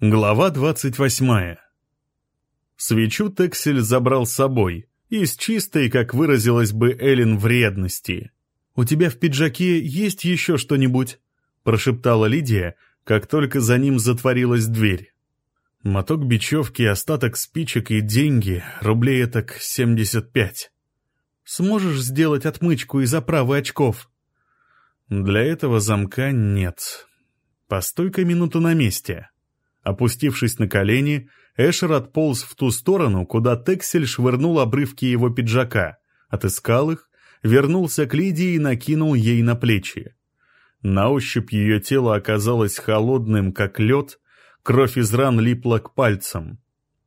Глава двадцать восьмая. Свечу Тексель забрал с собой, из чистой, как выразилась бы Эллен, вредности. «У тебя в пиджаке есть еще что-нибудь?» — прошептала Лидия, как только за ним затворилась дверь. Моток бечевки, остаток спичек и деньги, рублей так семьдесят пять. «Сможешь сделать отмычку из оправы очков?» «Для этого замка нет. Постой-ка минуту на месте». Опустившись на колени, Эшер отполз в ту сторону, куда Тексель швырнул обрывки его пиджака, отыскал их, вернулся к Лидии и накинул ей на плечи. На ощупь ее тело оказалось холодным, как лед, кровь из ран липла к пальцам.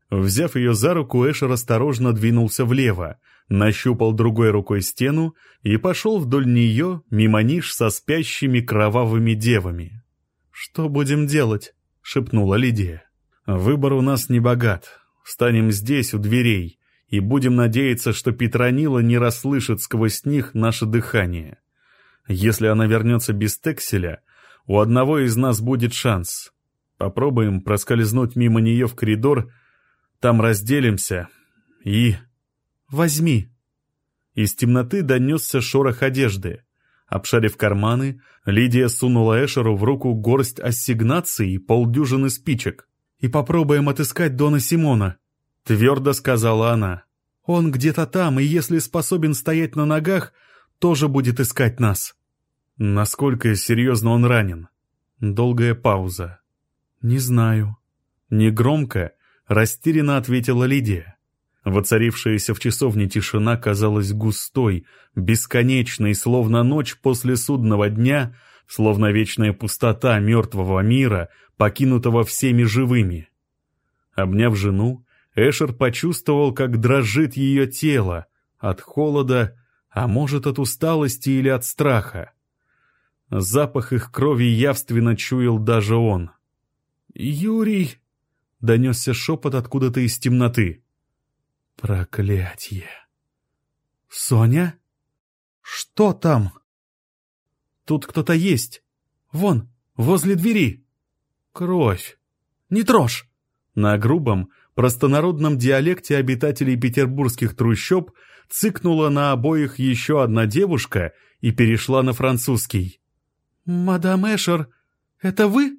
Взяв ее за руку, Эшер осторожно двинулся влево, нащупал другой рукой стену и пошел вдоль нее, мимо ниш со спящими кровавыми девами. «Что будем делать?» — шепнула Лидия. «Выбор у нас не богат. Встанем здесь, у дверей, и будем надеяться, что Петронила не расслышит сквозь них наше дыхание. Если она вернется без Текселя, у одного из нас будет шанс. Попробуем проскользнуть мимо нее в коридор, там разделимся и... Возьми!» Из темноты донесся шорох одежды. Обшарив карманы, Лидия сунула Эшеру в руку горсть ассигнаций и полдюжины спичек. «И попробуем отыскать Дона Симона», — твердо сказала она. «Он где-то там, и если способен стоять на ногах, тоже будет искать нас». Насколько серьезно он ранен? Долгая пауза. «Не знаю». Негромко, растерянно ответила Лидия. Воцарившаяся в часовне тишина казалась густой, бесконечной, словно ночь после судного дня, словно вечная пустота мертвого мира, покинутого всеми живыми. Обняв жену, Эшер почувствовал, как дрожит ее тело, от холода, а может от усталости или от страха. Запах их крови явственно чуял даже он. «Юрий!» — донесся шепот откуда-то из темноты. Проклятье. Соня? Что там? Тут кто-то есть. Вон, возле двери. Кровь. Не трожь. На грубом, простонародном диалекте обитателей петербургских трущоб цыкнула на обоих еще одна девушка и перешла на французский. «Мадам Эшер, это вы?»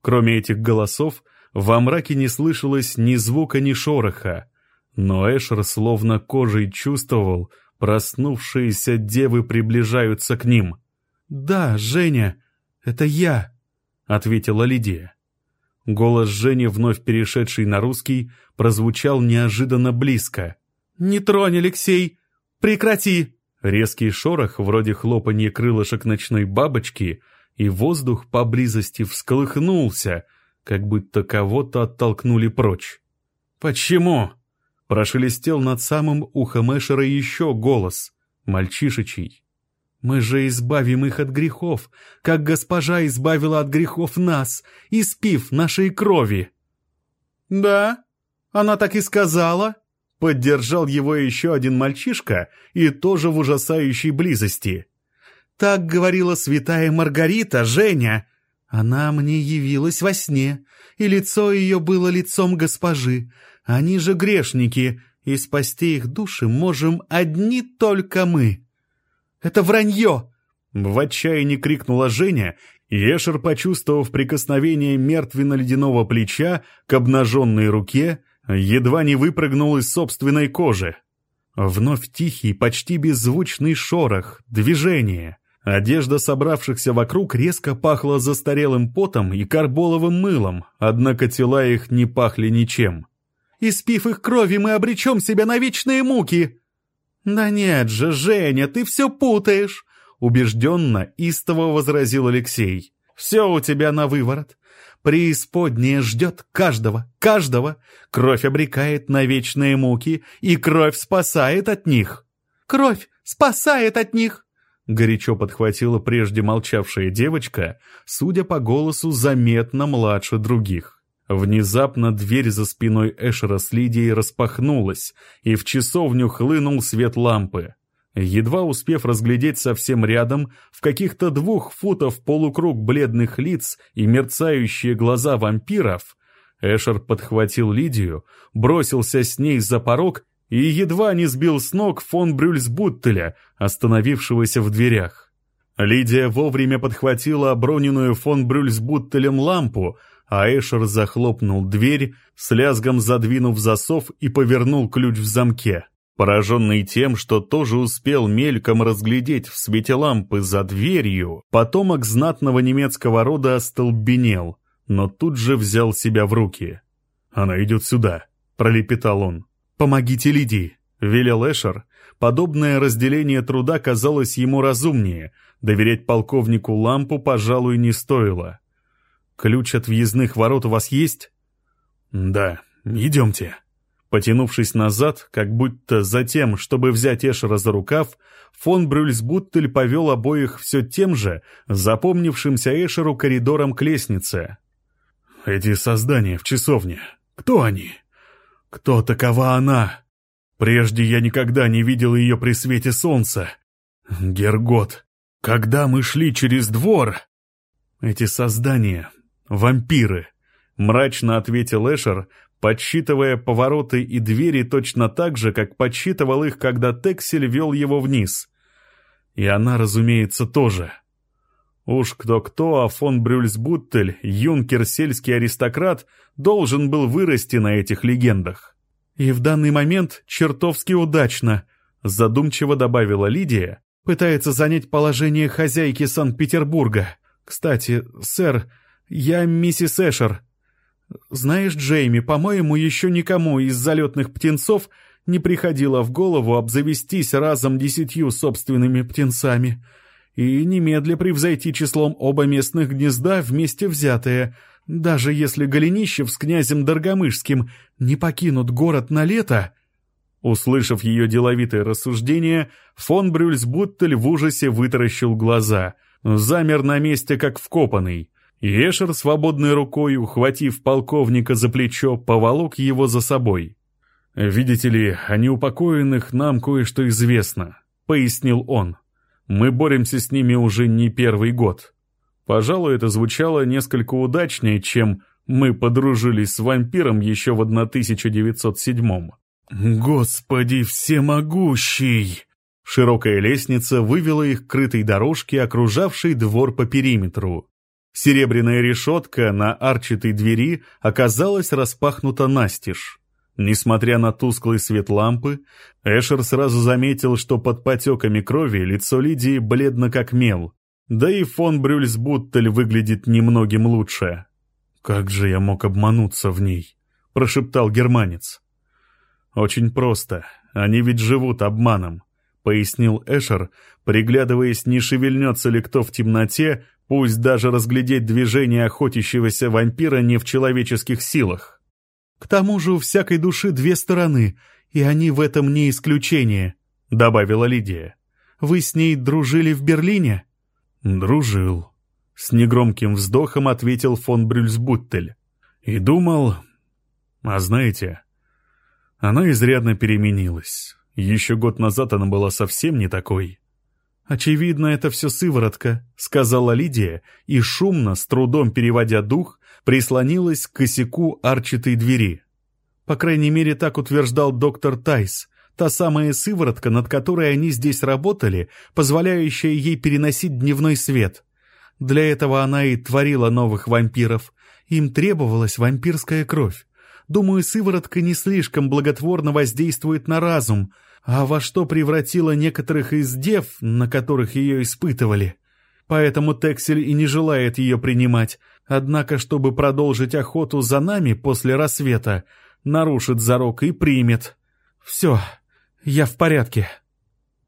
Кроме этих голосов, во мраке не слышалось ни звука, ни шороха. Но Эшер словно кожей чувствовал, проснувшиеся девы приближаются к ним. «Да, Женя, это я», — ответила Лидия. Голос Жени, вновь перешедший на русский, прозвучал неожиданно близко. «Не тронь, Алексей! Прекрати!» Резкий шорох, вроде хлопанья крылышек ночной бабочки, и воздух поблизости всколыхнулся, как будто кого-то оттолкнули прочь. «Почему?» Прошелестел над самым ухом Эшера еще голос, мальчишечий. «Мы же избавим их от грехов, как госпожа избавила от грехов нас, испив нашей крови». «Да, она так и сказала», — поддержал его еще один мальчишка и тоже в ужасающей близости. «Так говорила святая Маргарита, Женя. Она мне явилась во сне, и лицо ее было лицом госпожи, они же грешники, и спасти их души можем одни только мы. Это вранье!» В отчаянии крикнула Женя, и Эшер, почувствовав прикосновение мертвенно-ледяного плеча к обнаженной руке, едва не выпрыгнул из собственной кожи. Вновь тихий, почти беззвучный шорох, движение. Одежда собравшихся вокруг резко пахла застарелым потом и карболовым мылом, однако тела их не пахли ничем. Испив их крови, мы обречем себя на вечные муки!» «Да нет же, Женя, ты все путаешь!» Убежденно, истово возразил Алексей. «Все у тебя на выворот. Преисподняя ждет каждого, каждого. Кровь обрекает на вечные муки, и кровь спасает от них». «Кровь спасает от них!» Горячо подхватила прежде молчавшая девочка, судя по голосу, заметно младше других. Внезапно дверь за спиной Эшера с Лидией распахнулась, и в часовню хлынул свет лампы. Едва успев разглядеть совсем рядом, в каких-то двух футов полукруг бледных лиц и мерцающие глаза вампиров, Эшер подхватил Лидию, бросился с ней за порог и едва не сбил с ног фон Брюльсбуттеля, остановившегося в дверях. Лидия вовремя подхватила оброненную фон Брюльсбуттелем лампу, а Эшер захлопнул дверь, с лязгом задвинув засов и повернул ключ в замке. Пораженный тем, что тоже успел мельком разглядеть в свете лампы за дверью, потомок знатного немецкого рода остолбенел, но тут же взял себя в руки. «Она идет сюда», — пролепетал он. «Помогите Лидии», — велел Эшер. Подобное разделение труда казалось ему разумнее. Доверять полковнику лампу, пожалуй, не стоило. «Ключ от въездных ворот у вас есть?» «Да, идемте». Потянувшись назад, как будто за тем, чтобы взять Эшера за рукав, фон Брюльсбуттель повел обоих все тем же, запомнившимся Эшеру коридором к лестнице. «Эти создания в часовне, кто они? Кто такова она? Прежде я никогда не видел ее при свете солнца. Гергот, когда мы шли через двор...» «Эти создания — вампиры», — мрачно ответил Эшер, подсчитывая повороты и двери точно так же, как подсчитывал их, когда Тексель вел его вниз. И она, разумеется, тоже. Уж кто-кто, а фон Брюльсбуттель, юнкер сельский аристократ, должен был вырасти на этих легендах. И в данный момент чертовски удачно, задумчиво добавила Лидия, пытается занять положение хозяйки Санкт-Петербурга. Кстати, сэр, я миссис Эшер, «Знаешь, Джейми, по-моему, еще никому из залетных птенцов не приходило в голову обзавестись разом десятью собственными птенцами и немедля превзойти числом оба местных гнезда вместе взятые, даже если Голенищев с князем Доргомышским не покинут город на лето». Услышав ее деловитое рассуждение, фон Брюльсбуттель в ужасе вытаращил глаза, замер на месте как вкопанный — Ешер, свободной рукой, ухватив полковника за плечо, поволок его за собой. «Видите ли, о неупокоенных нам кое-что известно», — пояснил он. «Мы боремся с ними уже не первый год. Пожалуй, это звучало несколько удачнее, чем мы подружились с вампиром еще в 1907-м». «Господи всемогущий!» Широкая лестница вывела их к крытой дорожке, окружавшей двор по периметру. Серебряная решетка на арчатой двери оказалась распахнута настежь. Несмотря на тусклый свет лампы, Эшер сразу заметил, что под потеками крови лицо Лидии бледно как мел, да и фон Брюльсбуттель выглядит немногим лучше. «Как же я мог обмануться в ней?» — прошептал германец. «Очень просто. Они ведь живут обманом», — пояснил Эшер, приглядываясь, не шевельнется ли кто в темноте, Пусть даже разглядеть движение охотящегося вампира не в человеческих силах. «К тому же у всякой души две стороны, и они в этом не исключение», — добавила Лидия. «Вы с ней дружили в Берлине?» «Дружил», — с негромким вздохом ответил фон Брюльсбуттель. «И думал... А знаете, она изрядно переменилась. Еще год назад она была совсем не такой». «Очевидно, это все сыворотка», — сказала Лидия, и шумно, с трудом переводя дух, прислонилась к косяку арчатой двери. По крайней мере, так утверждал доктор Тайс, та самая сыворотка, над которой они здесь работали, позволяющая ей переносить дневной свет. Для этого она и творила новых вампиров. Им требовалась вампирская кровь. Думаю, сыворотка не слишком благотворно воздействует на разум — а во что превратила некоторых из дев, на которых ее испытывали. Поэтому Тексель и не желает ее принимать, однако, чтобы продолжить охоту за нами после рассвета, нарушит зарок и примет. Все, я в порядке.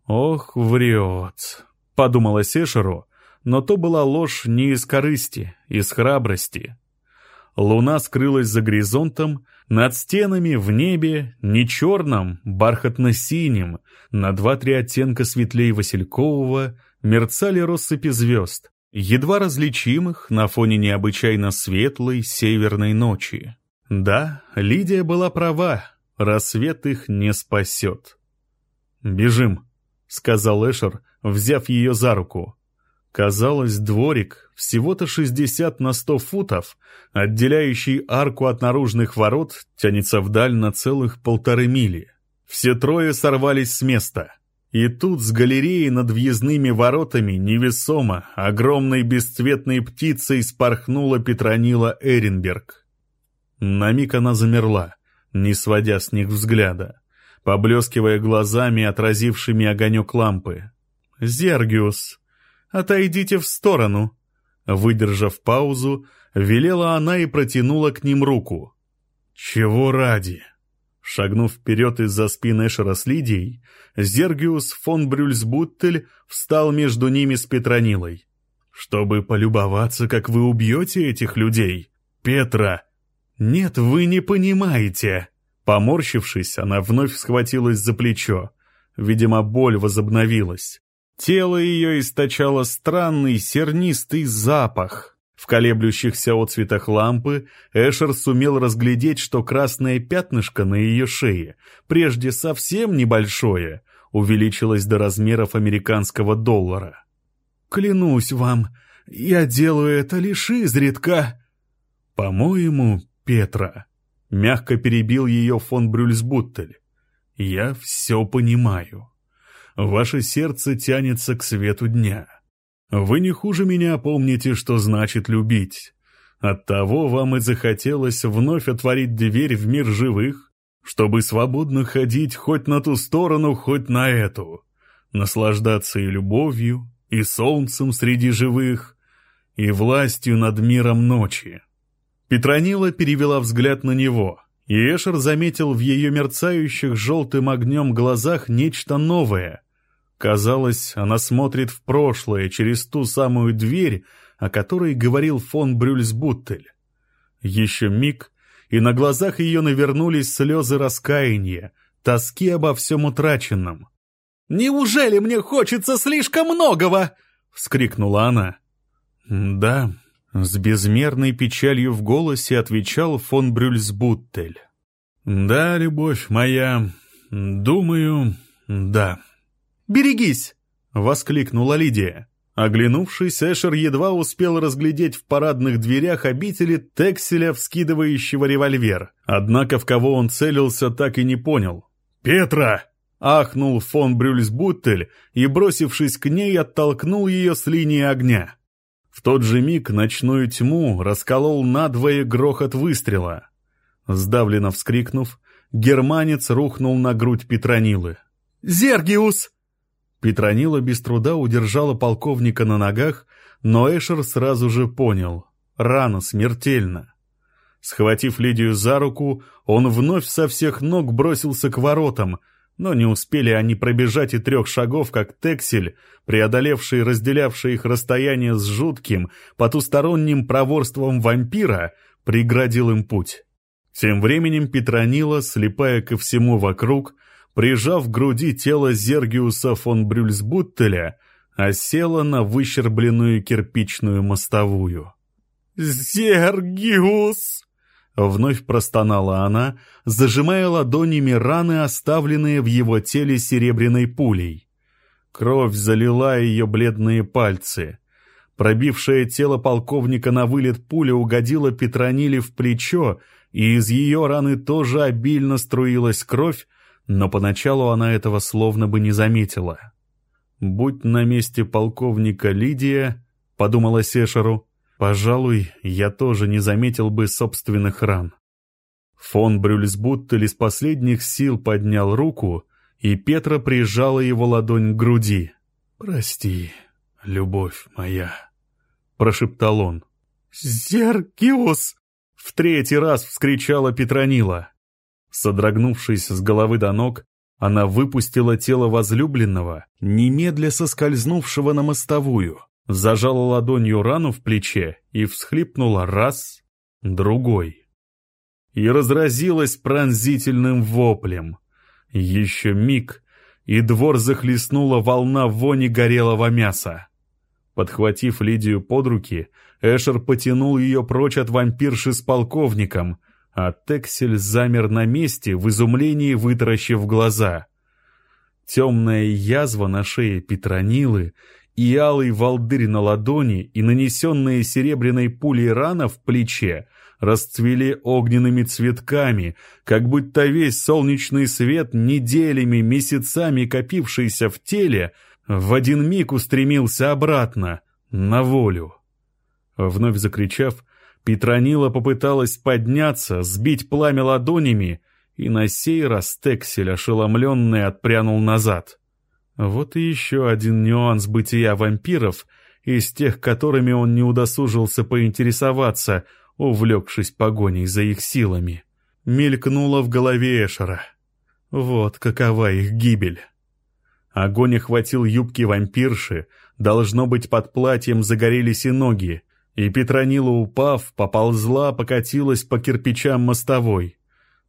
Ох, врет, подумала Сешеру, но то была ложь не из корысти, из храбрости. Луна скрылась за горизонтом, над стенами в небе, не черным, бархатно-синим, на два-три оттенка светлее василькового, мерцали россыпи звезд, едва различимых на фоне необычайно светлой северной ночи. Да, Лидия была права, рассвет их не спасет. «Бежим», — сказал Эшер, взяв ее за руку. Казалось, дворик, всего-то 60 на 100 футов, отделяющий арку от наружных ворот, тянется вдаль на целых полторы мили. Все трое сорвались с места. И тут с галереи над въездными воротами невесомо, огромной бесцветной птицей спорхнула Петронила Эренберг. На миг она замерла, не сводя с них взгляда, поблескивая глазами, отразившими огонек лампы. «Зергиус, отойдите в сторону!» Выдержав паузу, велела она и протянула к ним руку. «Чего ради?» Шагнув вперед из-за спины Эшера с Лидией, Зергиус фон Брюльсбуттель встал между ними с Петронилой. «Чтобы полюбоваться, как вы убьете этих людей, Петра!» «Нет, вы не понимаете!» Поморщившись, она вновь схватилась за плечо. Видимо, боль возобновилась. Тело ее источало странный сернистый запах. В колеблющихся отцветах лампы Эшер сумел разглядеть, что красное пятнышко на ее шее, прежде совсем небольшое, увеличилось до размеров американского доллара. «Клянусь вам, я делаю это лишь изредка». «По-моему, Петра», — мягко перебил ее фон Брюльсбуттель, — «я все понимаю. Ваше сердце тянется к свету дня». Вы не хуже меня помните, что значит любить. Оттого вам и захотелось вновь отворить дверь в мир живых, чтобы свободно ходить хоть на ту сторону, хоть на эту, наслаждаться и любовью, и солнцем среди живых, и властью над миром ночи. Петронила перевела взгляд на него, и Эшер заметил в ее мерцающих желтым огнем глазах нечто новое — Казалось, она смотрит в прошлое через ту самую дверь, о которой говорил фон Брюльсбуттель. Еще миг, и на глазах ее навернулись слезы раскаяния, тоски обо всем утраченном. «Неужели мне хочется слишком многого?» — вскрикнула она. «Да», — с безмерной печалью в голосе отвечал фон Брюльсбуттель. «Да, любовь моя, думаю, да». «Берегись!» — воскликнула Лидия. Оглянувшись, Эшер едва успел разглядеть в парадных дверях обители Текселя, вскидывающего револьвер. Однако в кого он целился, так и не понял. «Петра!» — ахнул фон Брюльсбуттель и, бросившись к ней, оттолкнул ее с линии огня. В тот же миг ночную тьму расколол надвое грохот выстрела. Сдавленно вскрикнув, германец рухнул на грудь Петронилы. «Зергиус!» Петронила без труда удержала полковника на ногах, но Эшер сразу же понял — рана смертельна. Схватив Лидию за руку, он вновь со всех ног бросился к воротам, но не успели они пробежать и трех шагов, как Тексель, преодолевший разделявшее их расстояние с жутким, потусторонним проворством вампира, преградил им путь. Тем временем Петронила, слепая ко всему вокруг, прижав к груди тело Зергиуса фон Брюльсбуттеля, осела на выщербленную кирпичную мостовую. «Зергиус!» Вновь простонала она, зажимая ладонями раны, оставленные в его теле серебряной пулей. Кровь залила ее бледные пальцы. Пробившее тело полковника на вылет пуля угодила Петрониле в плечо, и из ее раны тоже обильно струилась кровь, но поначалу она этого словно бы не заметила. «Будь на месте полковника Лидия», — подумала Сешеру, — «пожалуй, я тоже не заметил бы собственных ран». Фон Брюльсбуттель из последних сил поднял руку, и Петра прижала его ладонь к груди. «Прости, любовь моя», — прошептал он. «Зергиус!» — в третий раз вскричала Петронила. Содрогнувшись с головы до ног, она выпустила тело возлюбленного, немедля соскользнувшего на мостовую, зажала ладонью рану в плече и всхлипнула раз, другой. И разразилась пронзительным воплем. Еще миг, и двор захлестнула волна вони горелого мяса. Подхватив Лидию под руки, Эшер потянул ее прочь от вампирши с полковником, а Тексель замер на месте, в изумлении вытаращив глаза. Темная язва на шее Петронилы и алый волдырь на ладони, и нанесенные серебряной пулей рана в плече расцвели огненными цветками, как будто весь солнечный свет, неделями, месяцами копившийся в теле, в один миг устремился обратно, на волю. Вновь закричав, Петронила попыталась подняться, сбить пламя ладонями, и на сей раз Тексель, ошеломленный, отпрянул назад. Вот и еще один нюанс бытия вампиров, из тех, которыми он не удосужился поинтересоваться, увлекшись погоней за их силами. Мелькнуло в голове Эшера. Вот какова их гибель. Огонь охватил юбки вампирши, должно быть, под платьем загорелись и ноги, и Петронила, упав, поползла, покатилась по кирпичам мостовой.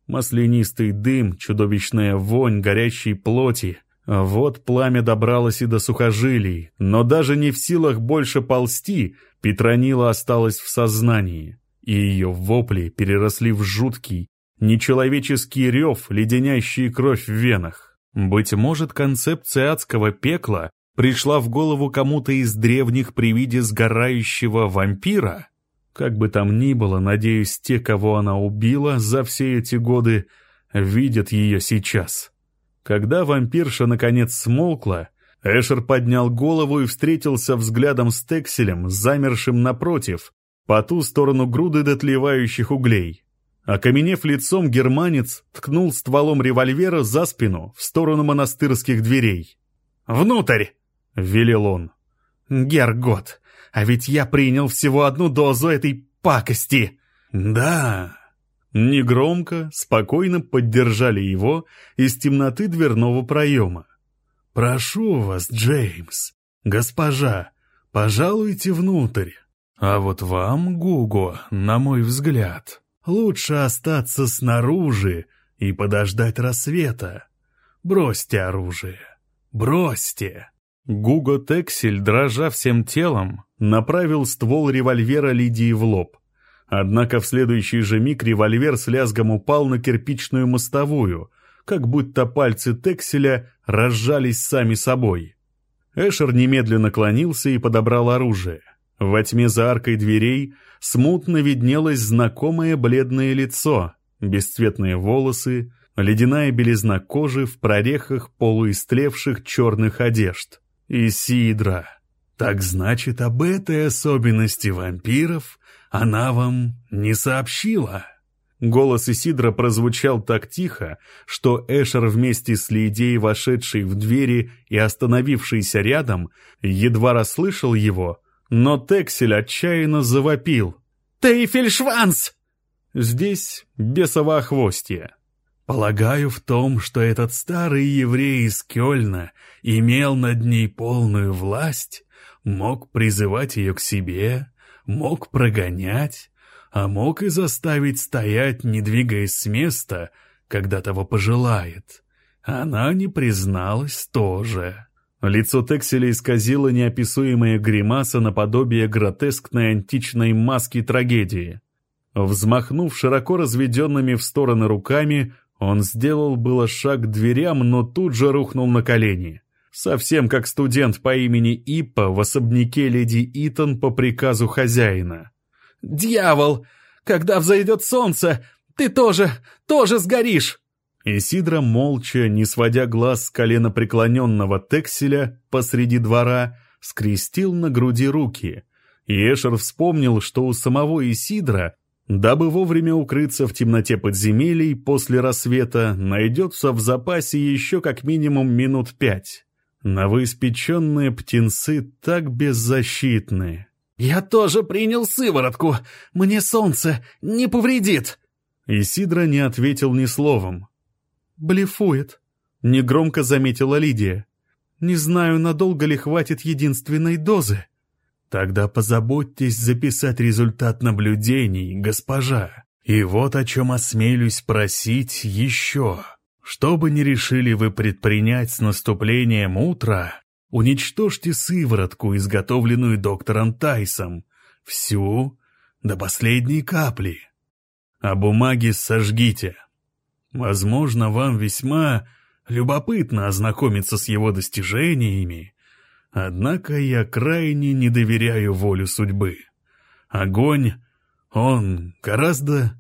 Маслянистый дым, чудовищная вонь горящей плоти — вот пламя добралось и до сухожилий, но даже не в силах больше ползти, Петронила осталась в сознании, и ее вопли переросли в жуткий, нечеловеческий рев, леденящий кровь в венах. Быть может, концепция адского пекла пришла в голову кому-то из древних при виде сгорающего вампира? Как бы там ни было, надеюсь, те, кого она убила за все эти годы, видят ее сейчас. Когда вампирша наконец смолкла, Эшер поднял голову и встретился взглядом с Текселем, замершим напротив, по ту сторону груды дотлевающих углей. Окаменев лицом, германец ткнул стволом револьвера за спину, в сторону монастырских дверей. «Внутрь!» — велел он. «Гергот, а ведь я принял всего одну дозу этой пакости!» «Да!» Негромко, спокойно поддержали его из темноты дверного проема. «Прошу вас, Джеймс, госпожа, пожалуйте внутрь. А вот вам, Гуго, на мой взгляд, лучше остаться снаружи и подождать рассвета. Бросьте оружие, бросьте!» Гуго Тексель, дрожа всем телом, направил ствол револьвера Лидии в лоб. Однако в следующий же миг револьвер с лязгом упал на кирпичную мостовую, как будто пальцы Текселя разжались сами собой. Эшер немедленно клонился и подобрал оружие. Во тьме за аркой дверей смутно виднелось знакомое бледное лицо, бесцветные волосы, ледяная белизна кожи в прорехах полуистлевших черных одежд. Исидра. Так значит, об этой особенности вампиров она вам не сообщила?» Голос Исидра прозвучал так тихо, что Эшер вместе с Лидией, вошедшей в двери и остановившейся рядом, едва расслышал его, но Тексель отчаянно завопил. «Тейфельшванс!» Здесь бесово хвостье. Полагаю в том, что этот старый еврей из Кёльна имел над ней полную власть, мог призывать ее к себе, мог прогонять, а мог и заставить стоять, не двигаясь с места, когда того пожелает. Она не призналась тоже. Лицо Текселя исказило неописуемая гримаса наподобие гротескной античной маски трагедии. Взмахнув широко разведенными в стороны руками, он сделал было шаг к дверям, но тут же рухнул на колени совсем как студент по имени Иппа в особняке леди Итон по приказу хозяина. «Дьявол! Когда взойдет солнце, ты тоже, тоже сгоришь!» Исидра молча, не сводя глаз с колена преклоненного Текселя посреди двора, скрестил на груди руки. И Эшер вспомнил, что у самого Исидра, дабы вовремя укрыться в темноте подземелий после рассвета, найдется в запасе еще как минимум минут пять. Новоиспеченные птенцы так беззащитны. «Я тоже принял сыворотку. Мне солнце не повредит». Исидра не ответил ни словом. «Блефует», — негромко заметила Лидия. «Не знаю, надолго ли хватит единственной дозы». «Тогда позаботьтесь записать результат наблюдений, госпожа. И вот о чем осмелюсь просить еще». Что бы ни решили вы предпринять с наступлением утра, уничтожьте сыворотку, изготовленную доктором Тайсом, всю до последней капли. А бумаги сожгите. Возможно, вам весьма любопытно ознакомиться с его достижениями, Однако я крайне не доверяю волю судьбы. Огонь, он гораздо,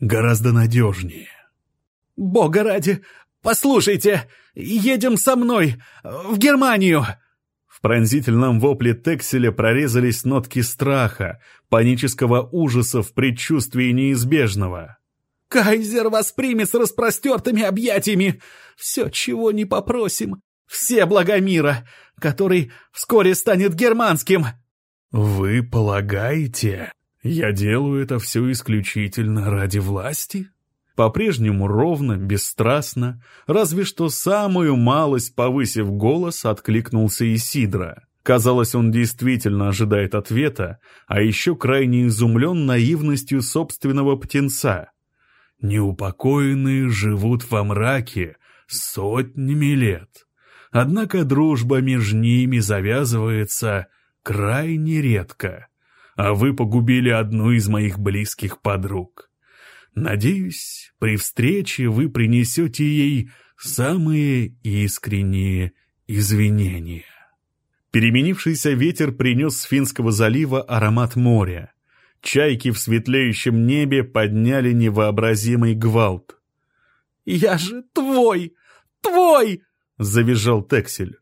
гораздо надежнее. «Бога ради, послушайте, едем со мной, в Германию!» В пронзительном вопле Текселя прорезались нотки страха, панического ужаса в предчувствии неизбежного. «Кайзер воспримет с распростертыми объятиями! Все, чего не попросим, все блага мира, который вскоре станет германским!» «Вы полагаете, я делаю это все исключительно ради власти?» По-прежнему ровно, бесстрастно, разве что самую малость повысив голос, откликнулся Исидра. Казалось, он действительно ожидает ответа, а еще крайне изумлен наивностью собственного птенца. Неупокоенные живут во мраке сотнями лет. Однако дружба между ними завязывается крайне редко. А вы погубили одну из моих близких подруг. Надеюсь, при встрече вы принесете ей самые искренние извинения. Переменившийся ветер принес с Финского залива аромат моря. Чайки в светлеющем небе подняли невообразимый гвалт. «Я же твой! Твой!» — завизжал Тексель.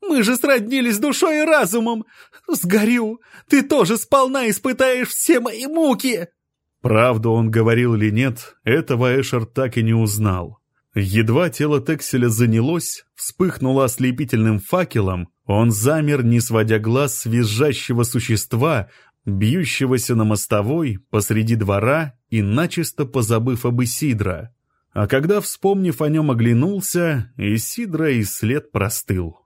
«Мы же сроднились душой и разумом! Сгорю! Ты тоже сполна испытаешь все мои муки!» Правду он говорил или нет, этого Эшер так и не узнал. Едва тело Текселя занялось, вспыхнуло ослепительным факелом, он замер, не сводя глаз с визжащего существа, бьющегося на мостовой посреди двора и начисто позабыв об Исидро. А когда, вспомнив о нем, оглянулся, Исидро и след простыл.